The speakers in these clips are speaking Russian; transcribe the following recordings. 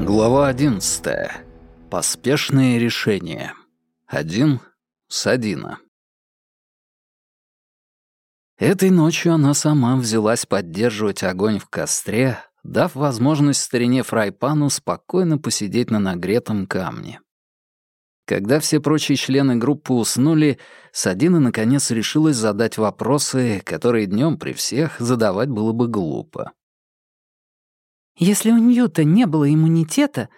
Глава одиннадцатая. Поспешные решения. Один с Одина. Этой ночью она сама взялась поддерживать огонь в костре, дав возможность старине Фрайпану спокойно посидеть на нагретом камне. Когда все прочие члены группы уснули, Садина наконец решилась задать вопросы, которые днем при всех задавать было бы глупо. «Если у Ньюта не было иммунитета,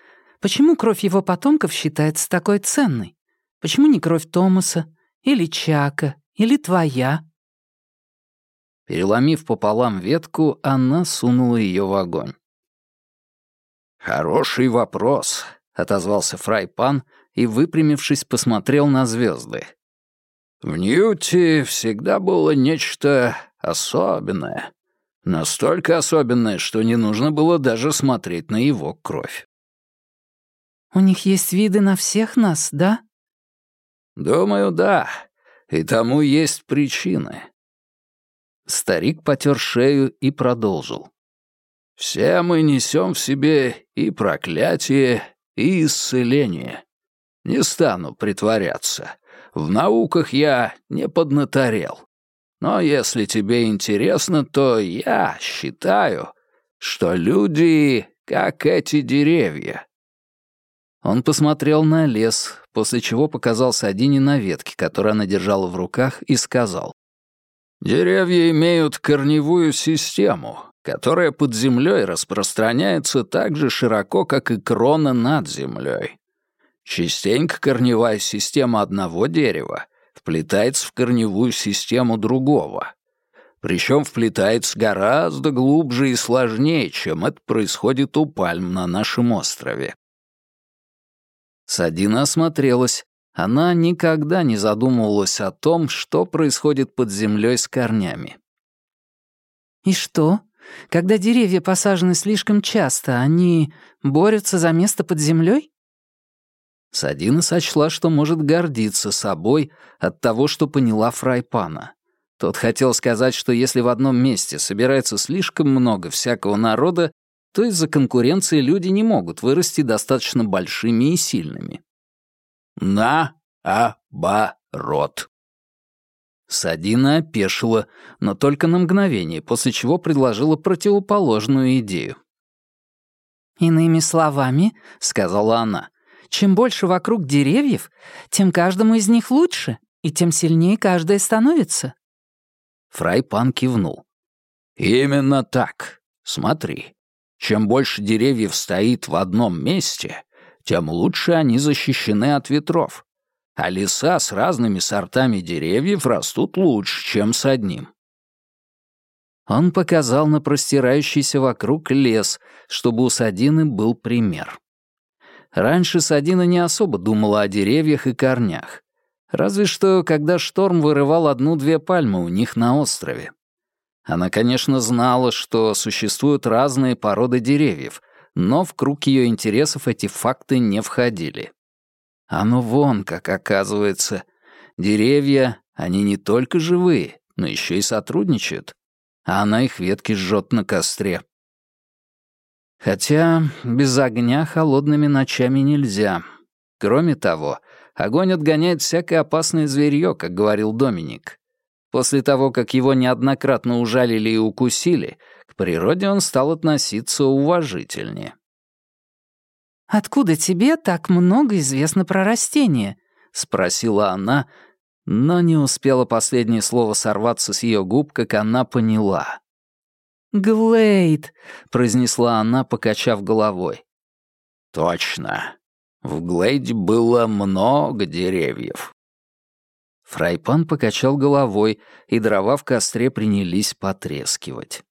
почему кровь его потомков считается такой ценной? Почему не кровь Томаса, или Чака, или твоя?» Переломив пополам ветку, она сунула ее в огонь. «Хороший вопрос», — отозвался Фрайпан и, выпрямившись, посмотрел на звезды. «В Ньюте всегда было нечто особенное. Настолько особенное, что не нужно было даже смотреть на его кровь». «У них есть виды на всех нас, да?» «Думаю, да. И тому есть причины. Старик потер шею и продолжил. «Все мы несем в себе и проклятие, и исцеление. Не стану притворяться. В науках я не поднаторел. Но если тебе интересно, то я считаю, что люди как эти деревья». Он посмотрел на лес, после чего показал Садине на ветке, которую она держала в руках, и сказал. Деревья имеют корневую систему, которая под землей распространяется так же широко, как и крона над землей. Частенько корневая система одного дерева вплетается в корневую систему другого. Причем вплетается гораздо глубже и сложнее, чем это происходит у пальм на нашем острове. Садина осмотрелась, она никогда не задумывалась о том, что происходит под землей с корнями. «И что? Когда деревья посажены слишком часто, они борются за место под землей? Садина сочла, что может гордиться собой от того, что поняла Фрайпана. Тот хотел сказать, что если в одном месте собирается слишком много всякого народа, то из-за конкуренции люди не могут вырасти достаточно большими и сильными. На-а-ба-рот. Садина опешила, но только на мгновение, после чего предложила противоположную идею. «Иными словами, — сказала она, — чем больше вокруг деревьев, тем каждому из них лучше, и тем сильнее каждое становится». Фрайпан кивнул. «Именно так. Смотри. Чем больше деревьев стоит в одном месте, тем лучше они защищены от ветров. А леса с разными сортами деревьев растут лучше, чем с одним. Он показал на простирающийся вокруг лес, чтобы у Садины был пример. Раньше Садина не особо думала о деревьях и корнях. Разве что, когда шторм вырывал одну-две пальмы у них на острове. Она, конечно, знала, что существуют разные породы деревьев, но в круг ее интересов эти факты не входили. Оно вон как оказывается. Деревья, они не только живые, но еще и сотрудничают. А она их ветки жжет на костре. Хотя без огня холодными ночами нельзя. Кроме того, огонь отгоняет всякое опасное зверье, как говорил Доминик. После того, как его неоднократно ужалили и укусили, к природе он стал относиться уважительнее. «Откуда тебе так много известно про растения?» — спросила она, но не успела последнее слово сорваться с ее губ, как она поняла. «Глейд», — произнесла она, покачав головой. «Точно. В Глейде было много деревьев». Фрайпан покачал головой, и дрова в костре принялись потрескивать.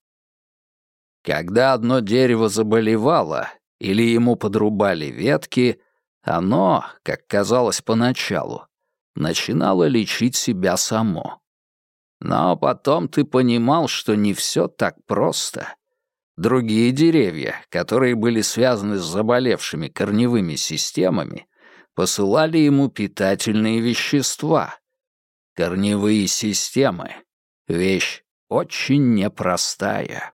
Когда одно дерево заболевало или ему подрубали ветки, оно, как казалось поначалу, начинало лечить себя само. Но потом ты понимал, что не все так просто. Другие деревья, которые были связаны с заболевшими корневыми системами, посылали ему питательные вещества. Корневые системы — вещь очень непростая.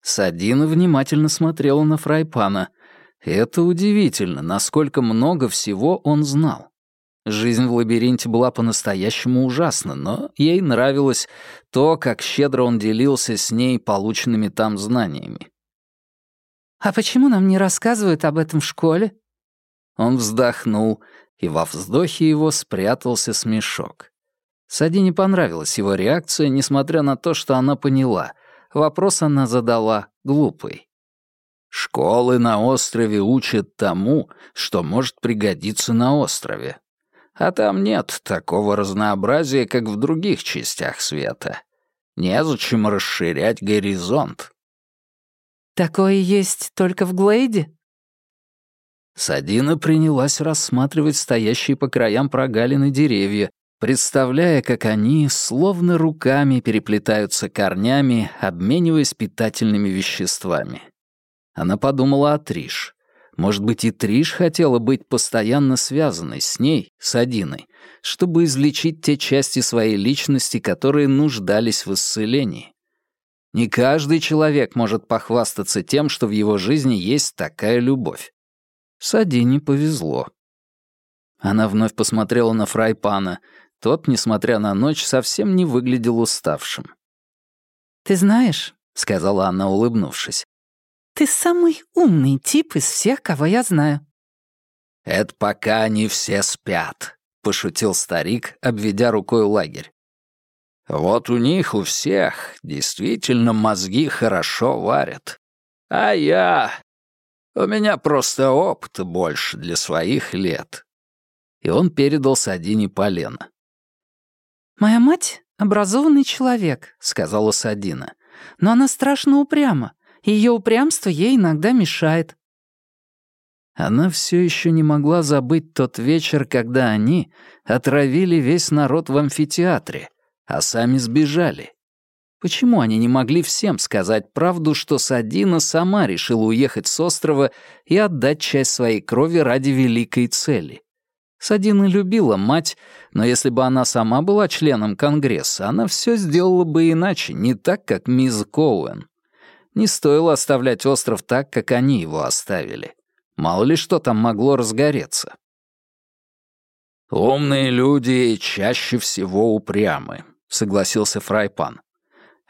Садина внимательно смотрела на Фрайпана. Это удивительно, насколько много всего он знал. Жизнь в лабиринте была по-настоящему ужасна, но ей нравилось то, как щедро он делился с ней полученными там знаниями. «А почему нам не рассказывают об этом в школе?» Он вздохнул, и во вздохе его спрятался смешок. Сади не понравилась его реакция, несмотря на то, что она поняла. Вопрос она задала глупый. «Школы на острове учат тому, что может пригодиться на острове. А там нет такого разнообразия, как в других частях света. Незачем расширять горизонт». «Такое есть только в Глейде?» Садина принялась рассматривать стоящие по краям прогалины деревья, представляя, как они словно руками переплетаются корнями, обмениваясь питательными веществами. Она подумала о Триш. Может быть, и Триш хотела быть постоянно связанной с ней, с Адиной, чтобы излечить те части своей личности, которые нуждались в исцелении. Не каждый человек может похвастаться тем, что в его жизни есть такая любовь. Садине повезло. Она вновь посмотрела на Фрайпана. Тот, несмотря на ночь, совсем не выглядел уставшим. «Ты знаешь», — сказала она, улыбнувшись, «ты самый умный тип из всех, кого я знаю». «Это пока не все спят», — пошутил старик, обведя рукой лагерь. «Вот у них, у всех, действительно мозги хорошо варят. А я у меня просто опыта больше для своих лет». И он передал Садине полено. «Моя мать — образованный человек», — сказала Садина. «Но она страшно упряма, ее упрямство ей иногда мешает». Она все еще не могла забыть тот вечер, когда они отравили весь народ в амфитеатре, а сами сбежали. Почему они не могли всем сказать правду, что Садина сама решила уехать с острова и отдать часть своей крови ради великой цели? Садина любила мать, но если бы она сама была членом Конгресса, она все сделала бы иначе, не так, как мисс Коуэн. Не стоило оставлять остров так, как они его оставили. Мало ли что там могло разгореться. «Умные люди чаще всего упрямы», — согласился Фрайпан.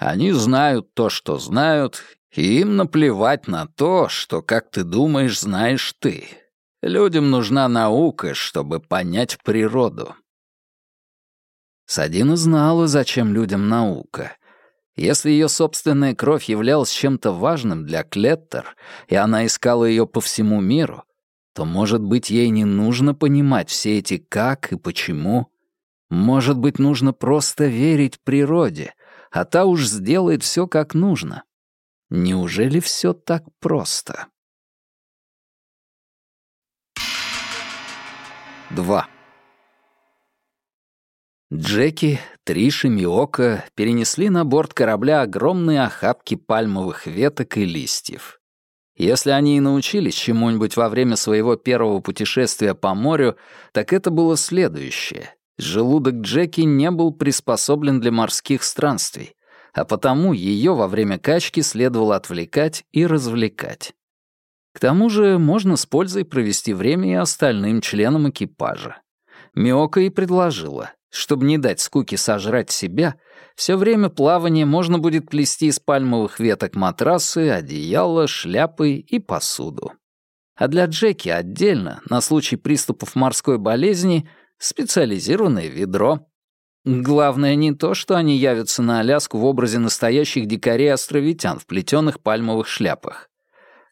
Они знают то, что знают, и им наплевать на то, что, как ты думаешь, знаешь ты. Людям нужна наука, чтобы понять природу. Садина знала, зачем людям наука. Если ее собственная кровь являлась чем-то важным для Клеттер, и она искала ее по всему миру, то, может быть, ей не нужно понимать все эти «как» и «почему». Может быть, нужно просто верить природе, а та уж сделает все как нужно. Неужели все так просто? 2. Джеки, Триш и Миока перенесли на борт корабля огромные охапки пальмовых веток и листьев. Если они и научились чему-нибудь во время своего первого путешествия по морю, так это было следующее. Желудок Джеки не был приспособлен для морских странствий, а потому ее во время качки следовало отвлекать и развлекать. К тому же можно с пользой провести время и остальным членам экипажа. Миока и предложила, чтобы не дать скуке сожрать себя, все время плавания можно будет плести из пальмовых веток матрасы, одеяла, шляпы и посуду. А для Джеки отдельно, на случай приступов морской болезни, специализированное ведро. Главное не то, что они явятся на Аляску в образе настоящих дикарей-островитян в плетеных пальмовых шляпах.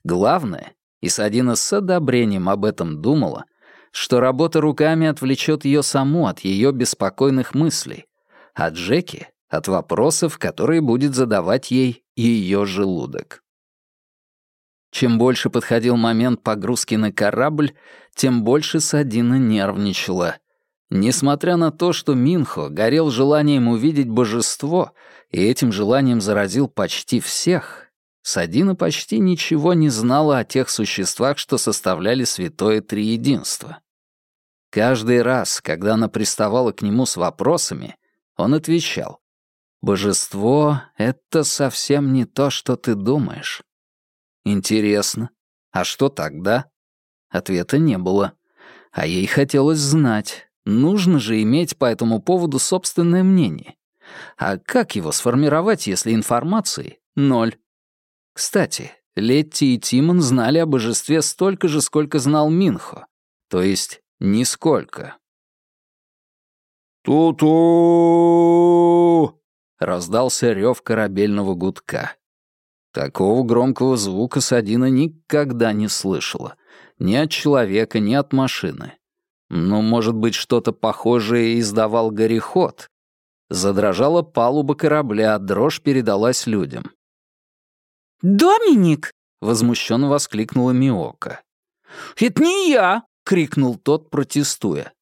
Главное, и Садина с одобрением об этом думала, что работа руками отвлечет ее саму от ее беспокойных мыслей, а Джеки — от вопросов, которые будет задавать ей ее желудок. Чем больше подходил момент погрузки на корабль, тем больше Садина нервничала — Несмотря на то, что Минхо горел желанием увидеть божество и этим желанием заразил почти всех, Садина почти ничего не знала о тех существах, что составляли святое триединство. Каждый раз, когда она приставала к нему с вопросами, он отвечал, «Божество — это совсем не то, что ты думаешь». Интересно, а что тогда? Ответа не было. А ей хотелось знать, нужно же иметь по этому поводу собственное мнение. А как его сформировать, если информации ноль? Кстати, Летти и Тимон знали о божестве столько же, сколько знал Минхо. То есть нисколько. «Ту-ту!» — раздался рев корабельного гудка. Такого громкого звука Садина никогда не слышала. Ни от человека, ни от машины. Ну, может быть, что-то похожее издавал гореход. Задрожала палуба корабля, дрожь передалась людям. «Доминик!» — возмущенно воскликнула Миока. «Это не я!» — крикнул тот, протестуя.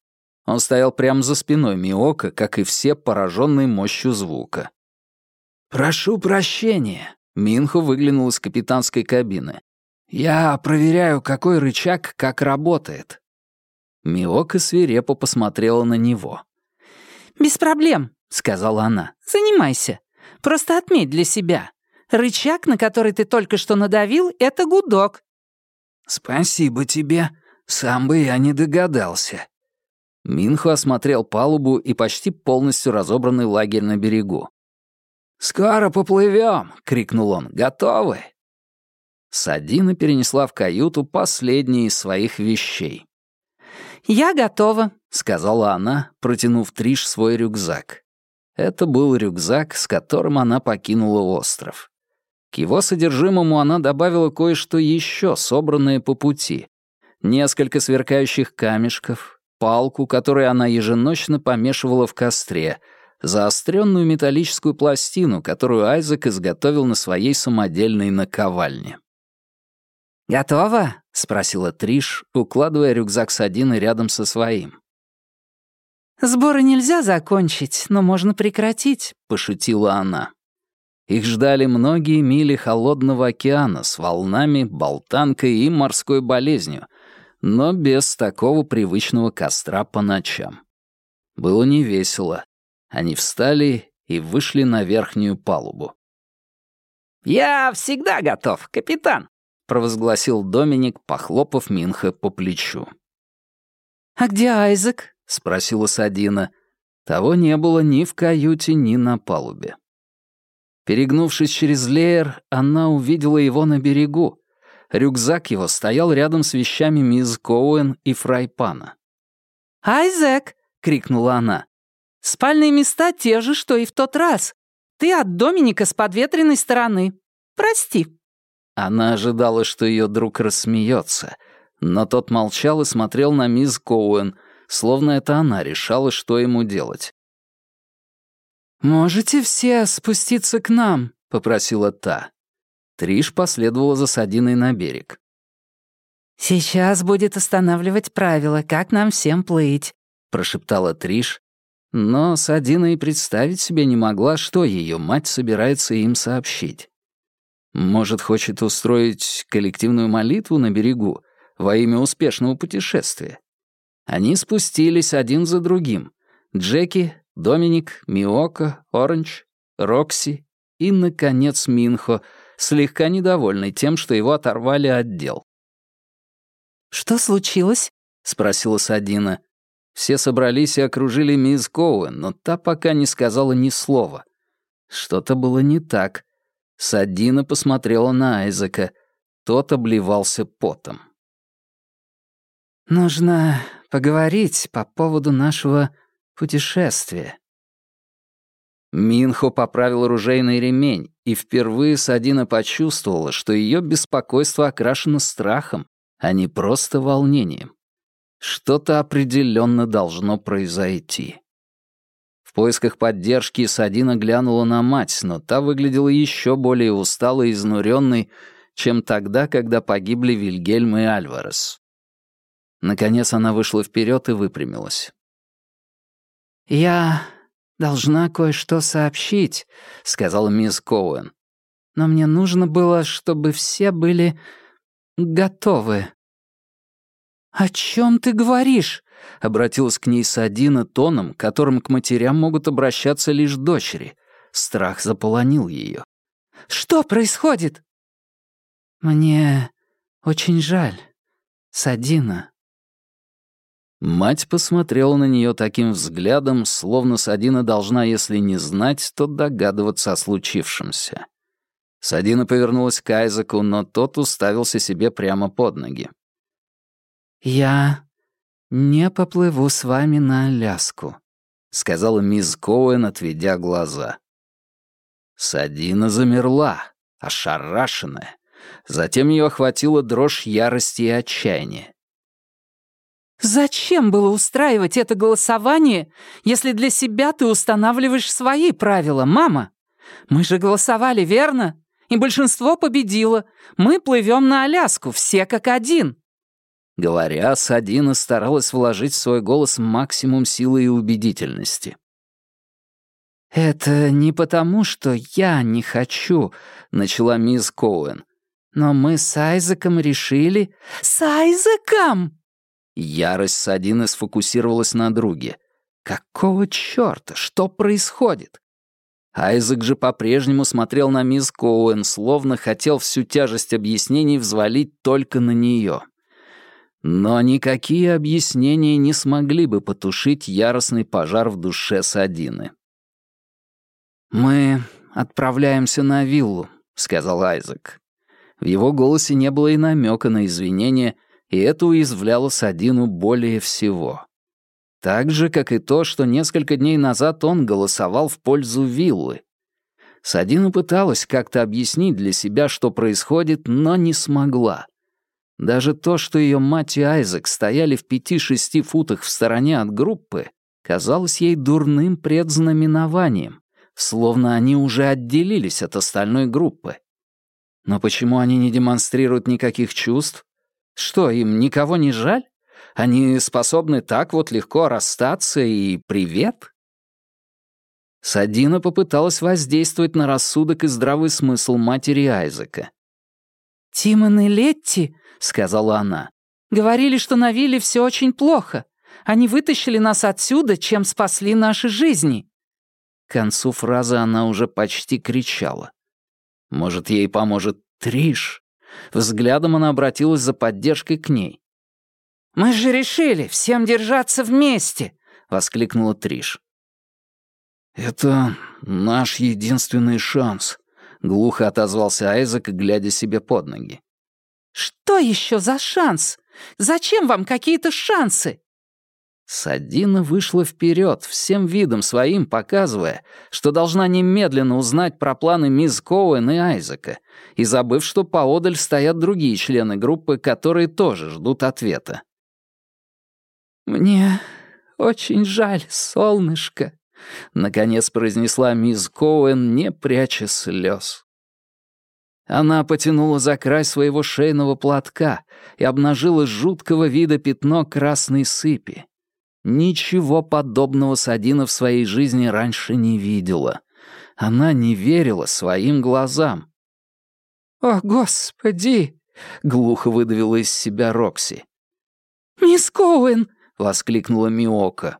Он стоял прямо за спиной Миока, как и все, пораженные мощью звука. «Прошу прощения», — Минхо выглянул из капитанской кабины. «Я проверяю, какой рычаг как работает». Миока свирепо посмотрела на него. «Без проблем», — сказала она. «Занимайся. Просто отметь для себя. Рычаг, на который ты только что надавил, — это гудок». «Спасибо тебе. Сам бы я не догадался». Минху осмотрел палубу и почти полностью разобранный лагерь на берегу. «Скоро поплывем!» — крикнул он. «Готовы?» Садина перенесла в каюту последние из своих вещей. «Я готова», — сказала она, протянув Триш свой рюкзак. Это был рюкзак, с которым она покинула остров. К его содержимому она добавила кое-что еще, собранное по пути. Несколько сверкающих камешков, палку, которую она еженочно помешивала в костре, заостренную металлическую пластину, которую Айзек изготовил на своей самодельной наковальне. «Готово?» — спросила Триш, укладывая рюкзак с Адиной рядом со своим. «Сборы нельзя закончить, но можно прекратить», — пошутила она. Их ждали многие мили холодного океана с волнами, болтанкой и морской болезнью, но без такого привычного костра по ночам. Было невесело. Они встали и вышли на верхнюю палубу. «Я всегда готов, капитан», — провозгласил Доминик, похлопав Минха по плечу. «А где Айзек?» — спросила Садина. Того не было ни в каюте, ни на палубе. Перегнувшись через леер, она увидела его на берегу. Рюкзак его стоял рядом с вещами мисс Коуэн и Фрайпана. «Айзек!» — крикнула она. «Спальные места те же, что и в тот раз. Ты от Доминика с подветренной стороны. Прости». Она ожидала, что ее друг рассмеется, но тот молчал и смотрел на мисс Коуэн, словно это она решала, что ему делать. «Можете все спуститься к нам?» — попросила та. Триш последовала за Садиной на берег. «Сейчас будет останавливать правила, как нам всем плыть», — прошептала Триш, но Садина и представить себе не могла, что ее мать собирается им сообщить. Может, хочет устроить коллективную молитву на берегу во имя успешного путешествия? Они спустились один за другим. Джеки, Доминик, Миока, Оранж, Рокси и, наконец, Минхо, слегка недовольный тем, что его оторвали от дел. «Что случилось?» — спросила Садина. Все собрались и окружили мисс Коуэн, но та пока не сказала ни слова. Что-то было не так. Садина посмотрела на Айзека. Тот обливался потом. «Нужно поговорить по поводу нашего путешествия». Минхо поправил оружейный ремень, и впервые Садина почувствовала, что ее беспокойство окрашено страхом, а не просто волнением. Что-то определенно должно произойти поисках поддержки Садина глянула на мать, но та выглядела еще более усталой и изнуренной, чем тогда, когда погибли Вильгельм и Альварес. Наконец она вышла вперед и выпрямилась. «Я должна кое-что сообщить», — сказала мисс Коуэн. Но мне нужно было, чтобы все были готовы. «О чем ты говоришь?» — обратилась к ней Садина тоном, которым к матерям могут обращаться лишь дочери. Страх заполонил ее. «Что происходит?» «Мне очень жаль, Садина». Мать посмотрела на нее таким взглядом, словно Садина должна, если не знать, то догадываться о случившемся. Садина повернулась к Айзеку, но тот уставился себе прямо под ноги. «Я не поплыву с вами на Аляску», — сказала мисс Коуэн, отведя глаза. Садина замерла, ошарашенная. Затем ее охватила дрожь ярости и отчаяния. «Зачем было устраивать это голосование, если для себя ты устанавливаешь свои правила, мама? Мы же голосовали, верно? И большинство победило. Мы плывем на Аляску, все как один». Говоря, Садина старалась вложить в свой голос максимум силы и убедительности. «Это не потому, что я не хочу», — начала мисс Коуэн. «Но мы с Айзеком решили...» «С Айзеком!» Ярость Садины сфокусировалась на друге. «Какого чёрта? Что происходит?» Айзек же по-прежнему смотрел на мисс Коуэн, словно хотел всю тяжесть объяснений взвалить только на неё. Но никакие объяснения не смогли бы потушить яростный пожар в душе Садины. «Мы отправляемся на виллу», — сказал Айзек. В его голосе не было и намека на извинения, и это уязвляло Садину более всего. Так же, как и то, что несколько дней назад он голосовал в пользу виллы. Садина пыталась как-то объяснить для себя, что происходит, но не смогла. Даже то, что ее мать и Айзек стояли в пяти-шести футах в стороне от группы, казалось ей дурным предзнаменованием, словно они уже отделились от остальной группы. Но почему они не демонстрируют никаких чувств? Что, им никого не жаль? Они способны так вот легко расстаться и привет? Садина попыталась воздействовать на рассудок и здравый смысл матери Айзека. «Тимон и Летти», — сказала она, — «говорили, что на вилле все очень плохо. Они вытащили нас отсюда, чем спасли наши жизни». К концу фразы она уже почти кричала. Может, ей поможет Триш? Взглядом она обратилась за поддержкой к ней. «Мы же решили всем держаться вместе!» — воскликнула Триш. «Это наш единственный шанс», — глухо отозвался Айзек, глядя себе под ноги. «Что еще за шанс? Зачем вам какие-то шансы?» Садина вышла вперед, всем видом своим показывая, что должна немедленно узнать про планы мисс Коуэн и Айзека, и забыв, что поодаль стоят другие члены группы, которые тоже ждут ответа. «Мне очень жаль, солнышко», — наконец произнесла мисс Коуэн, не пряча слез. Она потянула за край своего шейного платка и обнажила жуткого вида пятно красной сыпи. Ничего подобного Садина в своей жизни раньше не видела. Она не верила своим глазам. «О, Господи!» — глухо выдавила из себя Рокси. «Мисс Коуэн!» — воскликнула Миока.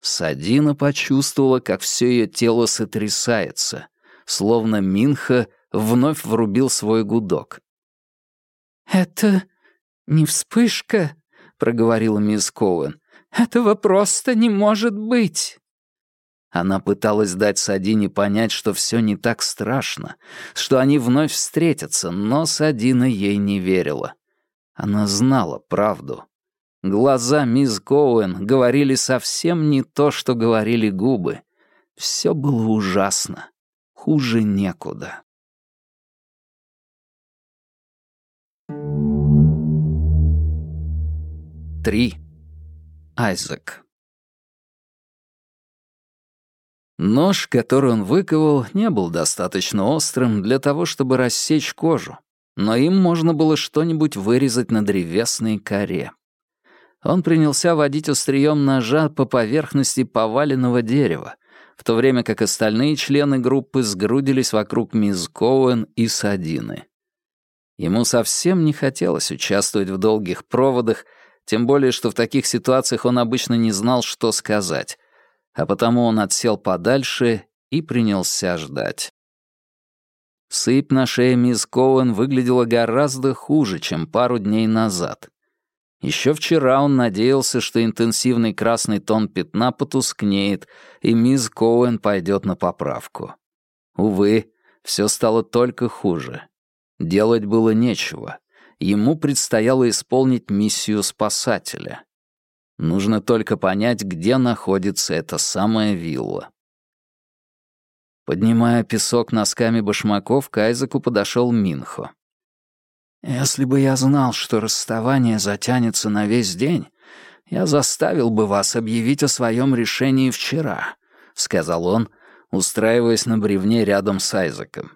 Садина почувствовала, как все ее тело сотрясается, словно Минха вновь врубил свой гудок. «Это не вспышка», — проговорила мисс Коуэн. Этого просто не может быть!» Она пыталась дать Садине понять, что все не так страшно, что они вновь встретятся, но Садина ей не верила. Она знала правду. Глаза мисс Коуэн говорили совсем не то, что говорили губы. Все было ужасно. Хуже некуда. Три. Айзек. Нож, который он выковал, не был достаточно острым для того, чтобы рассечь кожу, но им можно было что-нибудь вырезать на древесной коре. Он принялся водить острием ножа по поверхности поваленного дерева, в то время как остальные члены группы сгрудились вокруг мисс Коуэн и Садины. Ему совсем не хотелось участвовать в долгих проводах, тем более, что в таких ситуациях он обычно не знал, что сказать, а потому он отсел подальше и принялся ждать. Сыпь на шее мисс Коуэн выглядела гораздо хуже, чем пару дней назад. Еще вчера он надеялся, что интенсивный красный тон пятна потускнеет, и мисс Коуэн пойдет на поправку. Увы, все стало только хуже. Делать было нечего. Ему предстояло исполнить миссию спасателя. Нужно только понять, где находится эта самая вилла. Поднимая песок носками башмаков, к Айзеку подошел Минхо. «Если бы я знал, что расставание затянется на весь день, я заставил бы вас объявить о своем решении вчера», — сказал он, устраиваясь на бревне рядом с Айзеком.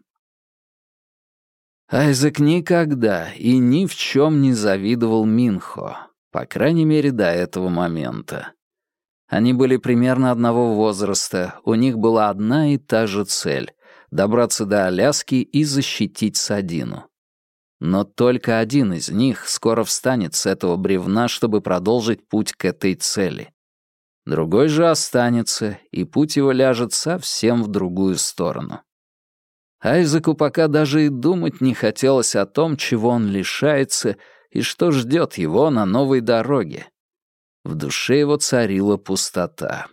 Айзек никогда и ни в чем не завидовал Минхо, по крайней мере, до этого момента. Они были примерно одного возраста, у них была одна и та же цель — добраться до Аляски и защитить Садину. Но только один из них скоро встанет с этого бревна, чтобы продолжить путь к этой цели. Другой же останется, и путь его ляжет совсем в другую сторону. Айзеку пока даже и думать не хотелось о том, чего он лишается и что ждет его на новой дороге. В душе его царила пустота.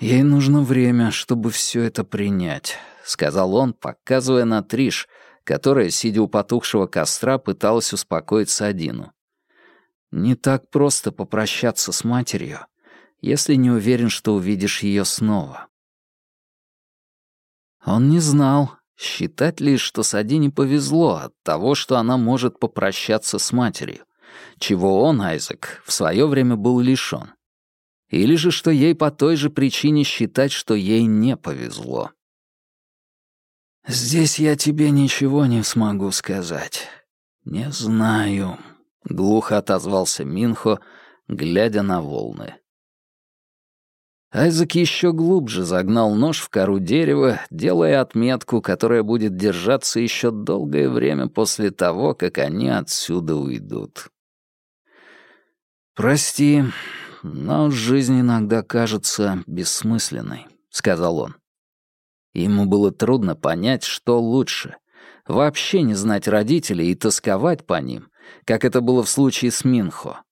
«Ей нужно время, чтобы все это принять», — сказал он, показывая на Триш, которая, сидя у потухшего костра, пыталась успокоить Садину. «Не так просто попрощаться с матерью, если не уверен, что увидишь ее снова». Он не знал, считать ли, что Садине повезло от того, что она может попрощаться с матерью, чего он, Айзек, в свое время был лишён. Или же, что ей по той же причине считать, что ей не повезло. «Здесь я тебе ничего не смогу сказать. Не знаю», — глухо отозвался Минхо, глядя на волны. Айзек еще глубже загнал нож в кору дерева, делая отметку, которая будет держаться еще долгое время после того, как они отсюда уйдут. «Прости, но жизнь иногда кажется бессмысленной», — сказал он. Ему было трудно понять, что лучше — вообще не знать родителей и тосковать по ним, как это было в случае с Минхо,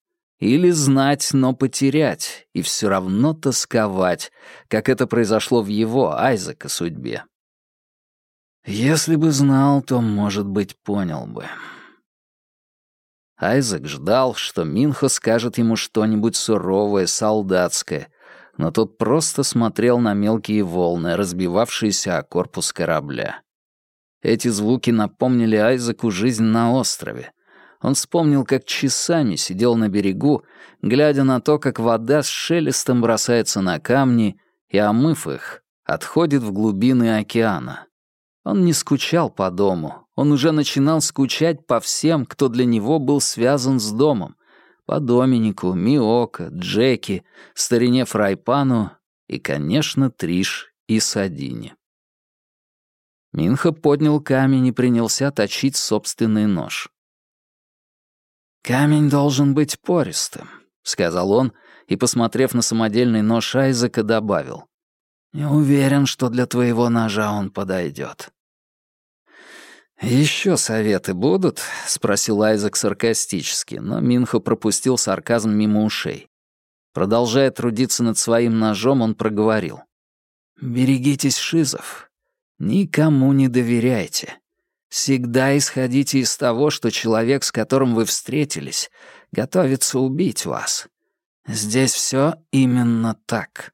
или знать, но потерять, и все равно тосковать, как это произошло в его, Айзека, судьбе. Если бы знал, то, может быть, понял бы. Айзек ждал, что Минхо скажет ему что-нибудь суровое, солдатское, но тот просто смотрел на мелкие волны, разбивавшиеся о корпус корабля. Эти звуки напомнили Айзеку жизнь на острове, он вспомнил, как часами сидел на берегу, глядя на то, как вода с шелестом бросается на камни и, омыв их, отходит в глубины океана. Он не скучал по дому, он уже начинал скучать по всем, кто для него был связан с домом, по Доминику, Миока, Джеки, старине Фрайпану и, конечно, Триш и Садине. Минха поднял камень и принялся точить собственный нож. «Камень должен быть пористым», — сказал он и, посмотрев на самодельный нож Айзека, добавил. «Не уверен, что для твоего ножа он подойдет». «Еще советы будут?» — спросил Айзек саркастически, но Минхо пропустил сарказм мимо ушей. Продолжая трудиться над своим ножом, он проговорил. «Берегитесь шизов. Никому не доверяйте. Всегда исходите из того, что человек, с которым вы встретились, готовится убить вас. Здесь все именно так.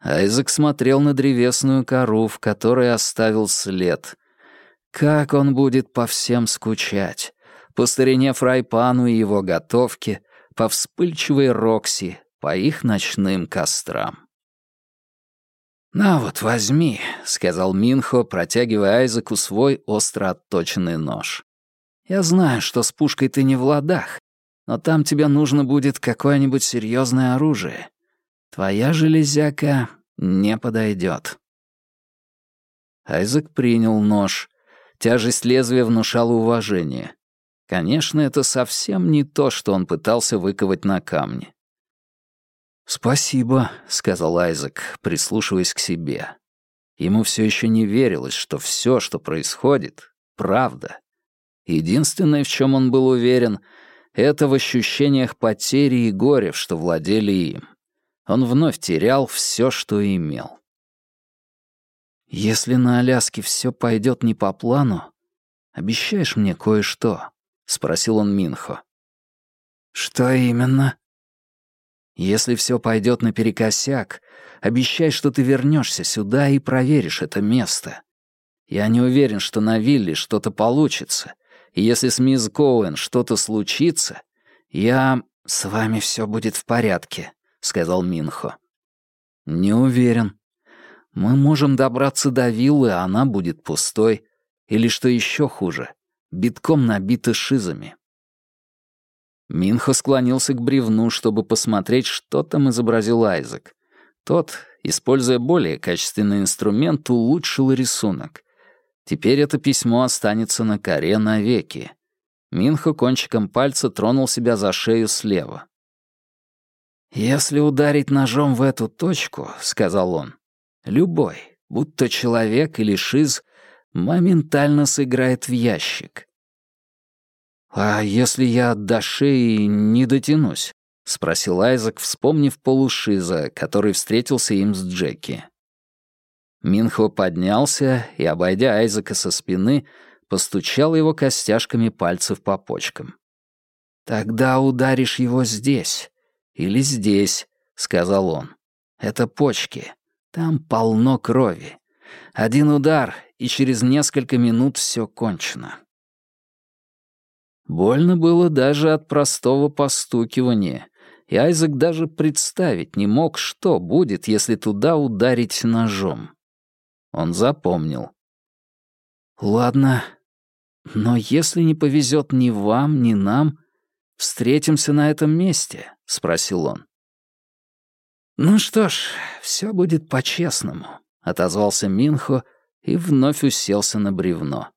Айзек смотрел на древесную кору, в которой оставил след. Как он будет по всем скучать. По старине Фрайпану и его готовке, по вспыльчивой Рокси, по их ночным кострам. «На вот, возьми», — сказал Минхо, протягивая Айзеку свой остро отточенный нож. «Я знаю, что с пушкой ты не в ладах, но там тебе нужно будет какое-нибудь серьезное оружие. Твоя железяка не подойдет. Айзек принял нож. Тяжесть лезвия внушала уважение. Конечно, это совсем не то, что он пытался выковать на камне. «Спасибо», — сказал Айзек, прислушиваясь к себе. Ему все еще не верилось, что все, что происходит, — правда. Единственное, в чем он был уверен, — это в ощущениях потери и горя, что владели им. Он вновь терял все, что имел. «Если на Аляске все пойдет не по плану, обещаешь мне кое-что?» — спросил он Минхо. «Что именно?» «Если все пойдет наперекосяк, Обещай, что ты вернешься сюда и проверишь это место. Я не уверен, что на вилле что-то получится. И если с мисс Коуэн что-то случится, я... «С вами все будет в порядке», — сказал Минхо. «Не уверен. Мы можем добраться до виллы, а она будет пустой. Или, что еще хуже, битком набита шизами». Минхо склонился к бревну, чтобы посмотреть, что там изобразил Айзек. Тот, используя более качественный инструмент, улучшил рисунок. Теперь это письмо останется на коре навеки. Минхо кончиком пальца тронул себя за шею слева. «Если ударить ножом в эту точку, — сказал он, — любой, будто человек или шиз, моментально сыграет в ящик. А если я до шеи не дотянусь? — спросил Айзек, вспомнив полушиза, который встретился им с Джеки. Минхо поднялся и, обойдя Айзека со спины, постучал его костяшками пальцев по почкам. «Тогда ударишь его здесь. Или здесь», — сказал он. «Это почки. Там полно крови. Один удар, и через несколько минут все кончено». Больно было даже от простого постукивания, и Айзек даже представить не мог, что будет, если туда ударить ножом. Он запомнил. «Ладно, но если не повезет ни вам, ни нам, встретимся на этом месте?» — спросил он. «Ну что ж, все будет по-честному», — отозвался Минхо и вновь уселся на бревно.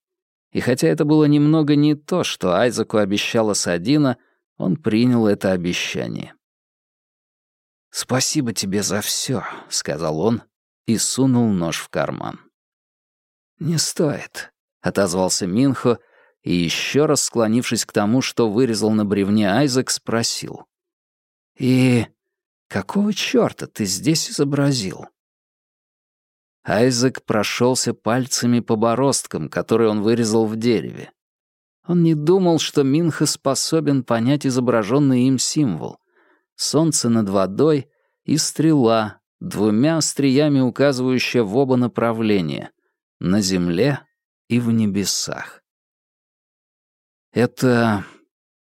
И хотя это было немного не то, что Айзеку обещала Садина, он принял это обещание. «Спасибо тебе за все», — сказал он и сунул нож в карман. «Не стоит», — отозвался Минхо и, еще раз склонившись к тому, что вырезал на бревне Айзек, спросил. «И какого чёрта ты здесь изобразил?» Айзек прошелся пальцами по бороздкам, которые он вырезал в дереве. Он не думал, что Минха способен понять изображенный им символ солнце над водой и стрела, двумя остриями указывающая в оба направления — на земле и в небесах. «Это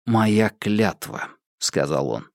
моя клятва», — сказал он.